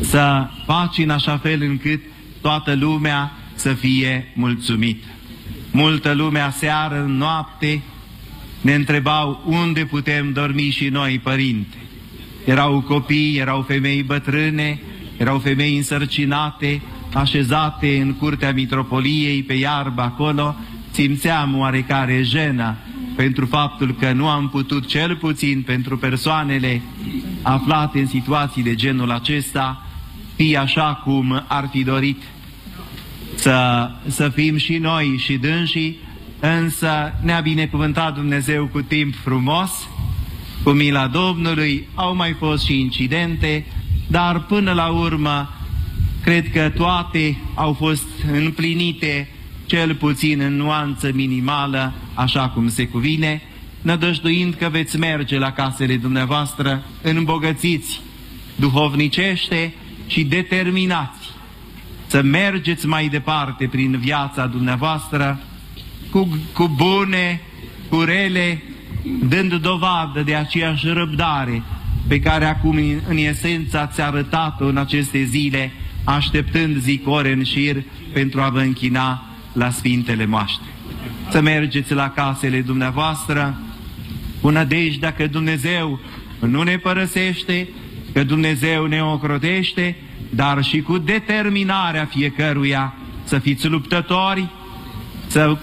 să faci în așa fel încât toată lumea să fie mulțumită. Multă lumea seară, în noapte, ne întrebau unde putem dormi și noi, părinte. Erau copii, erau femei bătrâne, erau femei însărcinate, așezate în curtea mitropoliei, pe iarbă acolo, simțeam oarecare jenă pentru faptul că nu am putut, cel puțin pentru persoanele aflate în situații de genul acesta, fi așa cum ar fi dorit să, să fim și noi și dânsii, însă ne-a binecuvântat Dumnezeu cu timp frumos, cu mila Domnului, au mai fost și incidente, dar până la urmă cred că toate au fost împlinite cel puțin în nuanță minimală, așa cum se cuvine, nădăjduind că veți merge la casele dumneavoastră îmbogățiți duhovnicește și determinați să mergeți mai departe prin viața dumneavoastră cu, cu bune, cu rele, dând dovadă de aceeași răbdare pe care acum în esență ați arătat-o în aceste zile, așteptând zic ore în șir pentru a vă închina la Sfintele Moaște. Să mergeți la casele dumneavoastră cu nădejdea că Dumnezeu nu ne părăsește, că Dumnezeu ne ocrotește, dar și cu determinarea fiecăruia să fiți luptători, să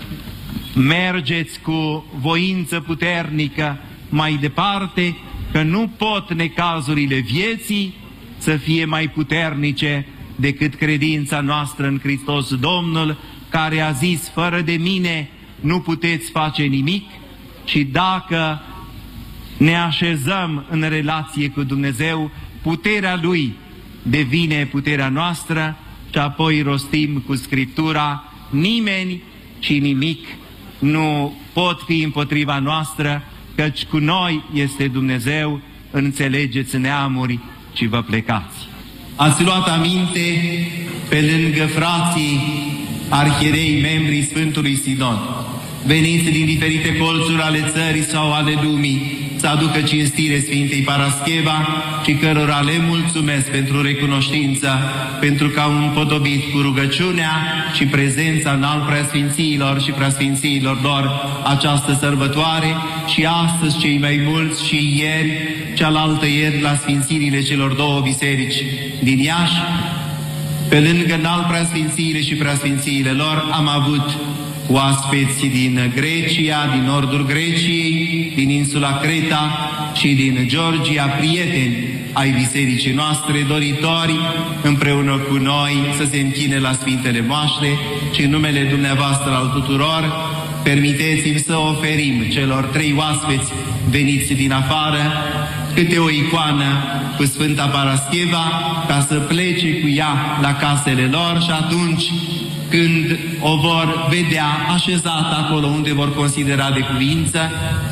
mergeți cu voință puternică mai departe, că nu pot necazurile vieții să fie mai puternice decât credința noastră în Hristos Domnul, care a zis, fără de mine nu puteți face nimic și dacă ne așezăm în relație cu Dumnezeu, puterea Lui devine puterea noastră și apoi rostim cu Scriptura, nimeni și nimic nu pot fi împotriva noastră, căci cu noi este Dumnezeu, înțelegeți neamuri și vă plecați. Ați luat aminte pe lângă frații arhierei membrii Sfântului Sidon, veniți din diferite colțuri ale țării sau ale lumii, să aducă cinstire Sfintei Parascheva și cărora le mulțumesc pentru recunoștință, pentru că au împodobit cu rugăciunea și prezența în al preasfințiilor și preasfințiilor lor această sărbătoare și astăzi cei mai mulți și ieri, cealaltă ieri la sfințirile celor două biserici din Iași, pe lângă înalt preasfințiile și preasfințiile lor, am avut oaspeți din Grecia, din nordul Greciei, din insula Creta și din Georgia, prieteni ai bisericii noastre, doritori împreună cu noi să se închine la Sfintele Moaște și în numele dumneavoastră al tuturor, permiteți-mi să oferim celor trei oaspeți veniți din afară câte o icoană cu Sfânta Parascheva ca să plece cu ea la casele lor și atunci când o vor vedea așezată acolo unde vor considera de cuvință,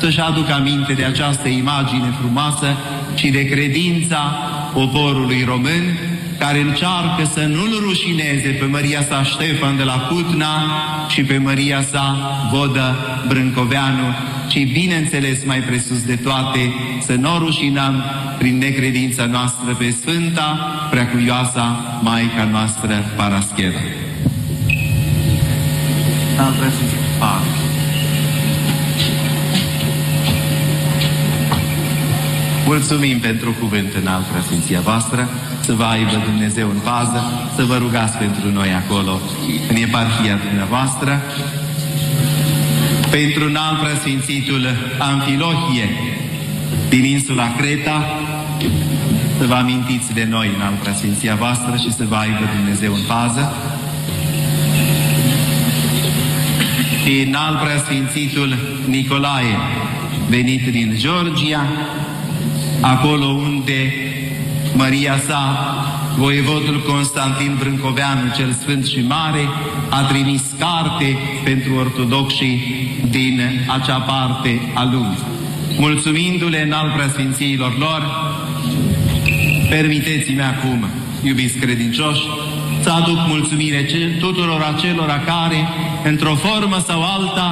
să-și aducă aminte de această imagine frumoasă și de credința poporului român, care încearcă să nu-l rușineze pe Maria sa Ștefan de la Putna și pe Maria sa Vodă Brâncoveanu, ci bineînțeles mai presus de toate să nu o rușinăm prin necredința noastră pe Sfânta, Preacuioasa Maica noastră Parascheva. Am Mulțumim pentru cuvânt în alt preasfinția voastră, să vă aibă Dumnezeu în pază, să vă rugați pentru noi acolo, în eparhia dumneavoastră, pentru un alt preasfințitul Amfilohie din insula Creta, să vă amintiți de noi în alt preasfinția voastră și să vă aibă Dumnezeu în pază, și în alt preasfințitul Nicolae, venit din Georgia, acolo unde Maria sa, voievodul Constantin Brâncoveanu, cel Sfânt și Mare, a trimis carte pentru ortodoxii din acea parte a lumii. Mulțumindu-le în al preasfințiilor lor, permiteți-mi acum, iubiți credincioși, să Îți aduc mulțumire tuturor acelora care, într-o formă sau alta,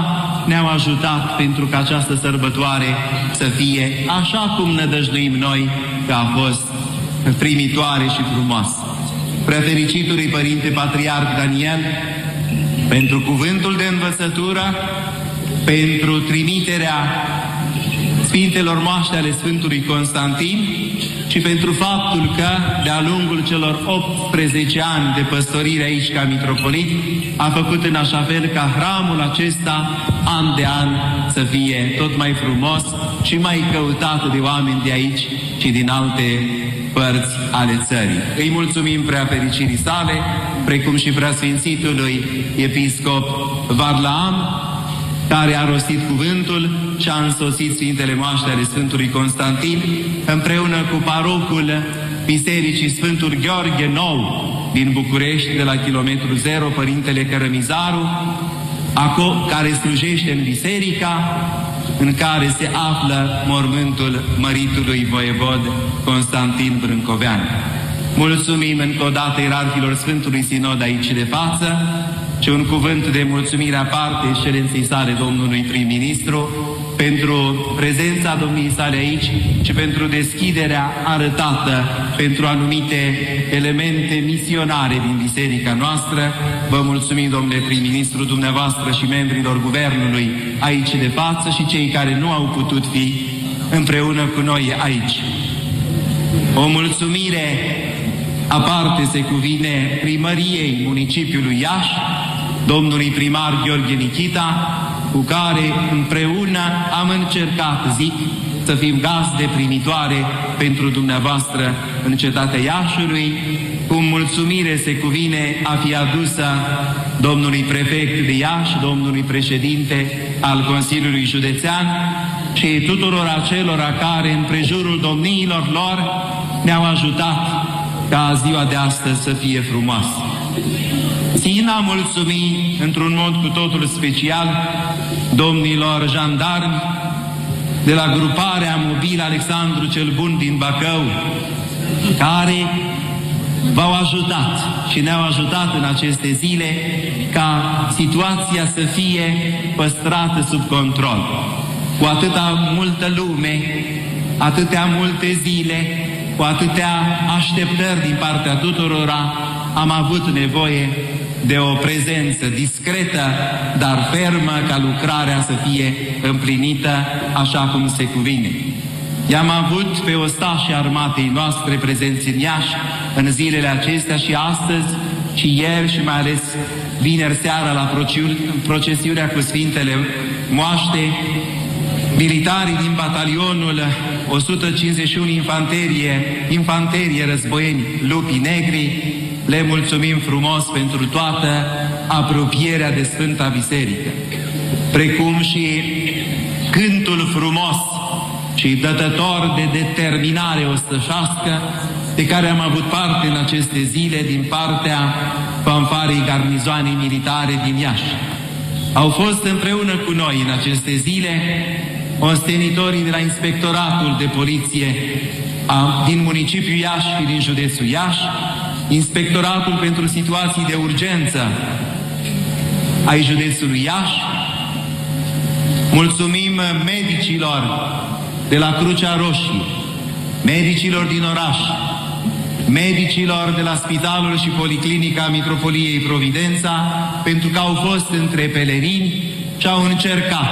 ne-au ajutat pentru ca această sărbătoare să fie așa cum ne dăjduim noi că a fost primitoare și frumoasă. Prefericitului Părinte Patriarh Daniel, pentru cuvântul de învățătură, pentru trimiterea Sfintelor moaște ale Sfântului Constantin și pentru faptul că, de-a lungul celor 18 ani de păstorire aici ca mitropolit, a făcut în așa fel ca hramul acesta, an de an, să fie tot mai frumos și mai căutat de oameni de aici și din alte părți ale țării. Îi mulțumim prea fericirii sale, precum și prea Sfințitului Episcop Varlaam, care a rostit cuvântul și a însoțit Sfintele Moaște ale Sfântului Constantin împreună cu parocul Bisericii Sfântul Gheorghe Nou din București, de la kilometru 0, Părintele Cărămizaru, care slujește în biserica în care se află mormântul măritului voievod Constantin Brâncovean. Mulțumim încă o dată ierarhilor Sfântului Sinod aici de față, și un cuvânt de mulțumire aparte excelenței sale domnului prim-ministru pentru prezența domniei sale aici și pentru deschiderea arătată pentru anumite elemente misionare din biserica noastră. Vă mulțumim, domnule prim-ministru, dumneavoastră și membrilor guvernului aici de față și cei care nu au putut fi împreună cu noi aici. O mulțumire aparte se cuvine primăriei municipiului Iași, domnului primar Gheorghe Nichita, cu care împreună am încercat, zic, să fim gazde primitoare pentru dumneavoastră în cetatea Iașului, cu mulțumire se cuvine a fi adusă domnului prefect de Iași, domnului președinte al Consiliului Județean și tuturor acelora care în prejurul domniilor lor ne-au ajutat ca ziua de astăzi să fie frumoasă. Țin a mulțumi într-un mod cu totul special domnilor jandarmi de la gruparea mobilă Alexandru cel Bun din Bacău, care v-au ajutat și ne-au ajutat în aceste zile ca situația să fie păstrată sub control. Cu atâta multă lume, atâtea multe zile, cu atâtea așteptări din partea tuturora, am avut nevoie de o prezență discretă, dar fermă, ca lucrarea să fie împlinită așa cum se cuvine. I-am avut pe ostașii armatei noastre prezenți în Iași în zilele acestea și astăzi și ieri și mai ales vineri seara la procesiunea cu Sfintele Moaște, militarii din batalionul 151 infanterie, infanterie războieni Lupii Negri, le mulțumim frumos pentru toată apropierea de Sfânta Biserică, precum și cântul frumos și dătător de determinare ostășească de care am avut parte în aceste zile din partea fanfarei garnizoanei militare din Iași. Au fost împreună cu noi în aceste zile ostenitorii de la Inspectoratul de Poliție a, din municipiul Iași și din județul Iași, Inspectoratul pentru Situații de Urgență ai județului Iași. Mulțumim medicilor de la Crucea Roșie, medicilor din oraș, medicilor de la Spitalul și Policlinica Mitropoliei Providența, pentru că au fost între pelerini și au încercat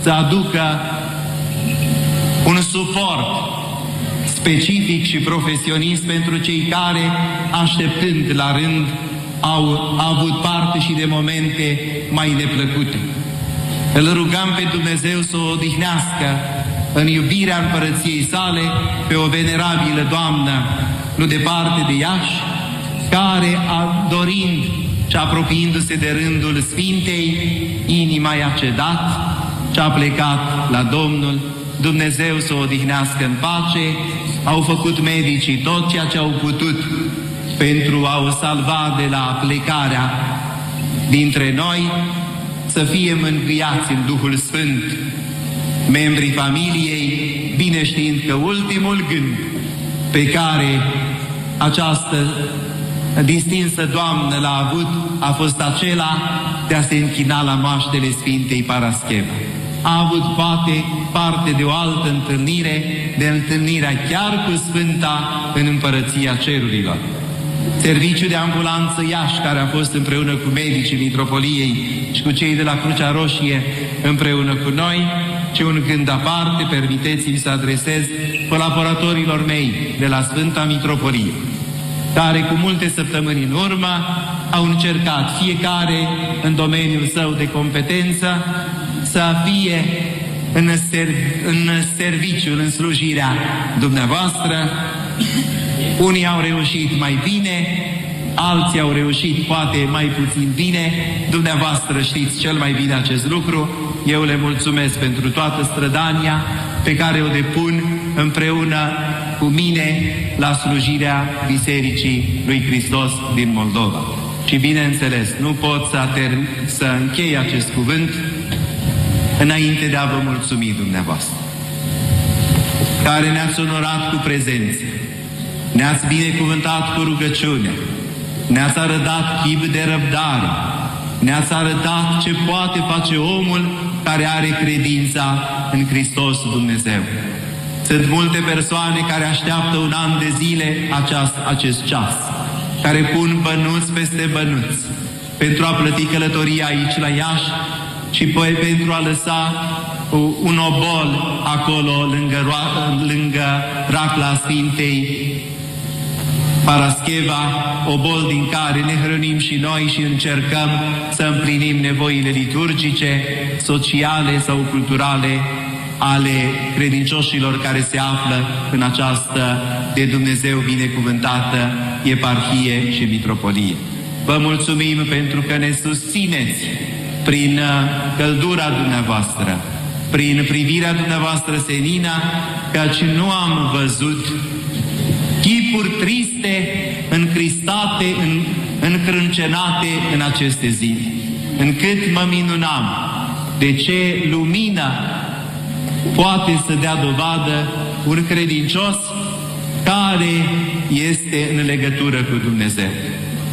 să aducă un suport specific și profesionist pentru cei care, așteptând la rând, au avut parte și de momente mai neplăcute. Îl rugăm pe Dumnezeu să o odihnească în iubirea împărăției sale pe o venerabilă doamnă, nu departe de Iași, care, a, dorind și apropiindu-se de rândul Sfintei, inima i-a cedat și a plecat la Domnul Dumnezeu să o odihnească în pace, au făcut medicii tot ceea ce au putut pentru a o salva de la plecarea dintre noi, să fie mângâiați în Duhul Sfânt, membrii familiei, bine știind că ultimul gând pe care această distinsă Doamnă l-a avut a fost acela de a se închina la maștele Sfintei Parascheva. A avut poate parte de o altă întâlnire, de întâlnirea chiar cu Sfânta în Împărăția Cerurilor. Serviciul de ambulanță Iași, care a fost împreună cu medicii Mitropoliei și cu cei de la Crucea Roșie împreună cu noi, ce un gând aparte, permiteți-mi să adresez colaboratorilor mei de la Sfânta Mitropolie, care cu multe săptămâni în urmă au încercat fiecare în domeniul său de competență să fie în, serv- în serviciul, în slujirea dumneavoastră. Unii au reușit mai bine, alții au reușit poate mai puțin bine. Dumneavoastră știți cel mai bine acest lucru. Eu le mulțumesc pentru toată strădania pe care o depun împreună cu mine la slujirea Bisericii lui Hristos din Moldova. Și bineînțeles, nu pot să, ater- să închei acest cuvânt înainte de a vă mulțumi dumneavoastră, care ne-ați onorat cu prezență, ne-ați binecuvântat cu rugăciune, ne-ați arătat chip de răbdare, ne-ați arătat ce poate face omul care are credința în Hristos Dumnezeu. Sunt multe persoane care așteaptă un an de zile aceast, acest ceas, care pun bănuți peste bănuți pentru a plăti călătoria aici la Iași și păi pentru a lăsa un obol acolo lângă, lângă racla Sfintei Parascheva, obol din care ne hrănim și noi și încercăm să împlinim nevoile liturgice, sociale sau culturale ale credincioșilor care se află în această de Dumnezeu binecuvântată eparhie și mitropolie. Vă mulțumim pentru că ne susțineți prin căldura dumneavoastră, prin privirea dumneavoastră senină, căci nu am văzut chipuri triste, încristate, în, încrâncenate în aceste zile, încât mă minunam de ce lumină poate să dea dovadă un credincios care este în legătură cu Dumnezeu.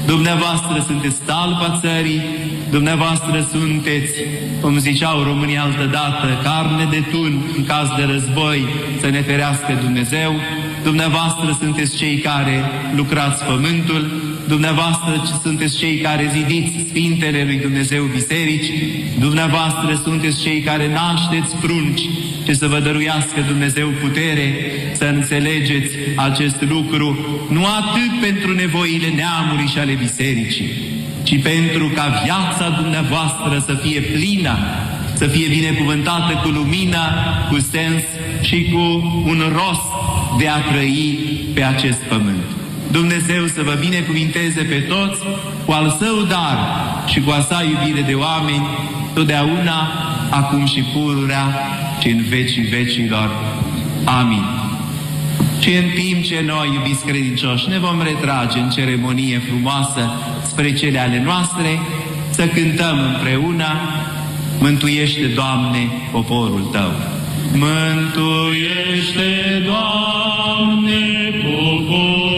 Dumneavoastră sunteți talpa țării, dumneavoastră sunteți, cum ziceau românii altă dată, carne de tun în caz de război, să ne ferească Dumnezeu, dumneavoastră sunteți cei care lucrați pământul, dumneavoastră sunteți cei care zidiți Sfintele lui Dumnezeu biserici, dumneavoastră sunteți cei care nașteți prunci și să vă dăruiască Dumnezeu putere să înțelegeți acest lucru, nu atât pentru nevoile neamului și ale bisericii, ci pentru ca viața dumneavoastră să fie plină, să fie binecuvântată cu lumină, cu sens și cu un rost de a trăi pe acest pământ. Dumnezeu să vă binecuvinteze pe toți cu al său dar și cu a sa iubire de oameni, totdeauna, acum și pururea și în vecii vecilor. Amin. Și în timp ce noi, iubiți credincioși, ne vom retrage în ceremonie frumoasă spre cele ale noastre, să cântăm împreună, Mântuiește, Doamne, poporul Tău.
Mântuiește, Doamne, poporul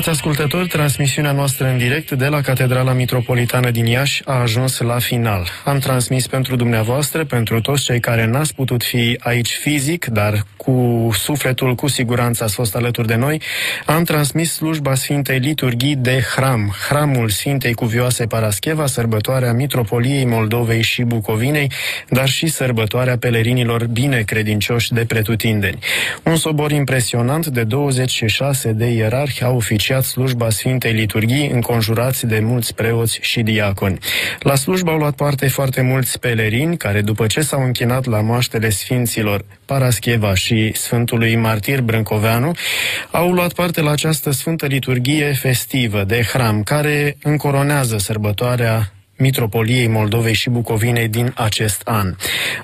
Stimați ascultători, transmisiunea noastră în direct de la Catedrala Mitropolitană din Iași a ajuns la final. Am transmis pentru dumneavoastră, pentru toți cei care n-ați putut fi aici fizic, dar cu sufletul, cu siguranță ați fost alături de noi, am transmis slujba Sfintei Liturghii de Hram, Hramul Sfintei Cuvioase Parascheva, sărbătoarea Mitropoliei Moldovei și Bucovinei, dar și sărbătoarea pelerinilor bine credincioși de pretutindeni. Un sobor impresionant de 26 de ierarhi au oficiat oficiat slujba Sfintei Liturghii, înconjurați de mulți preoți și diaconi. La slujbă au luat parte foarte mulți pelerini, care după ce s-au închinat la moaștele Sfinților Parascheva și Sfântului Martir Brâncoveanu, au luat parte la această Sfântă Liturghie festivă de hram, care încoronează sărbătoarea Mitropoliei Moldovei și Bucovinei din acest an.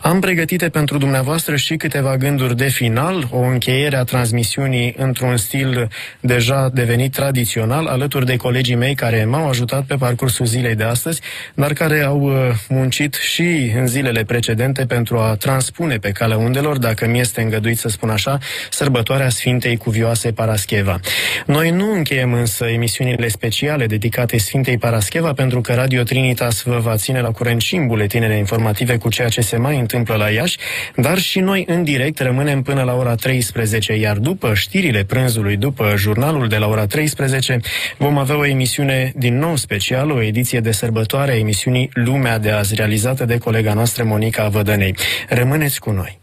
Am pregătite pentru dumneavoastră și câteva gânduri de final, o încheiere a transmisiunii într-un stil deja devenit tradițional, alături de colegii mei care m-au ajutat pe parcursul zilei de astăzi, dar care au uh, muncit și în zilele precedente pentru a transpune pe calea undelor, dacă mi este îngăduit să spun așa, sărbătoarea Sfintei Cuvioase Parascheva. Noi nu încheiem însă emisiunile speciale dedicate Sfintei Parascheva pentru că Radio Trinitas vă va ține la curent și în buletinele informative cu ceea ce se mai întâmplă la Iași, dar și noi în direct rămânem până la ora 13, iar după știrile prânzului, după jurnalul de la ora 13, vom avea o emisiune din nou specială, o ediție de sărbătoare a emisiunii Lumea de azi, realizată de colega noastră Monica Vădănei. Rămâneți cu noi!